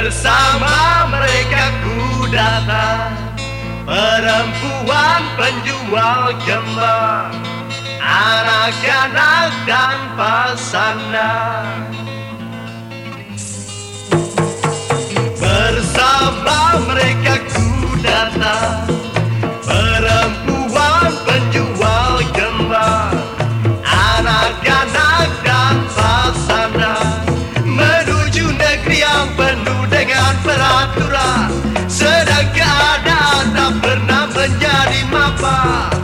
Bersama mereka ku datang. Perempuan penjual gembang Anak-anak dan pasangan Bersama mereka ku datang. Perempuan penjual gembang Anak-anak peraturan Sedang keadaan tak pernah menjadi mapan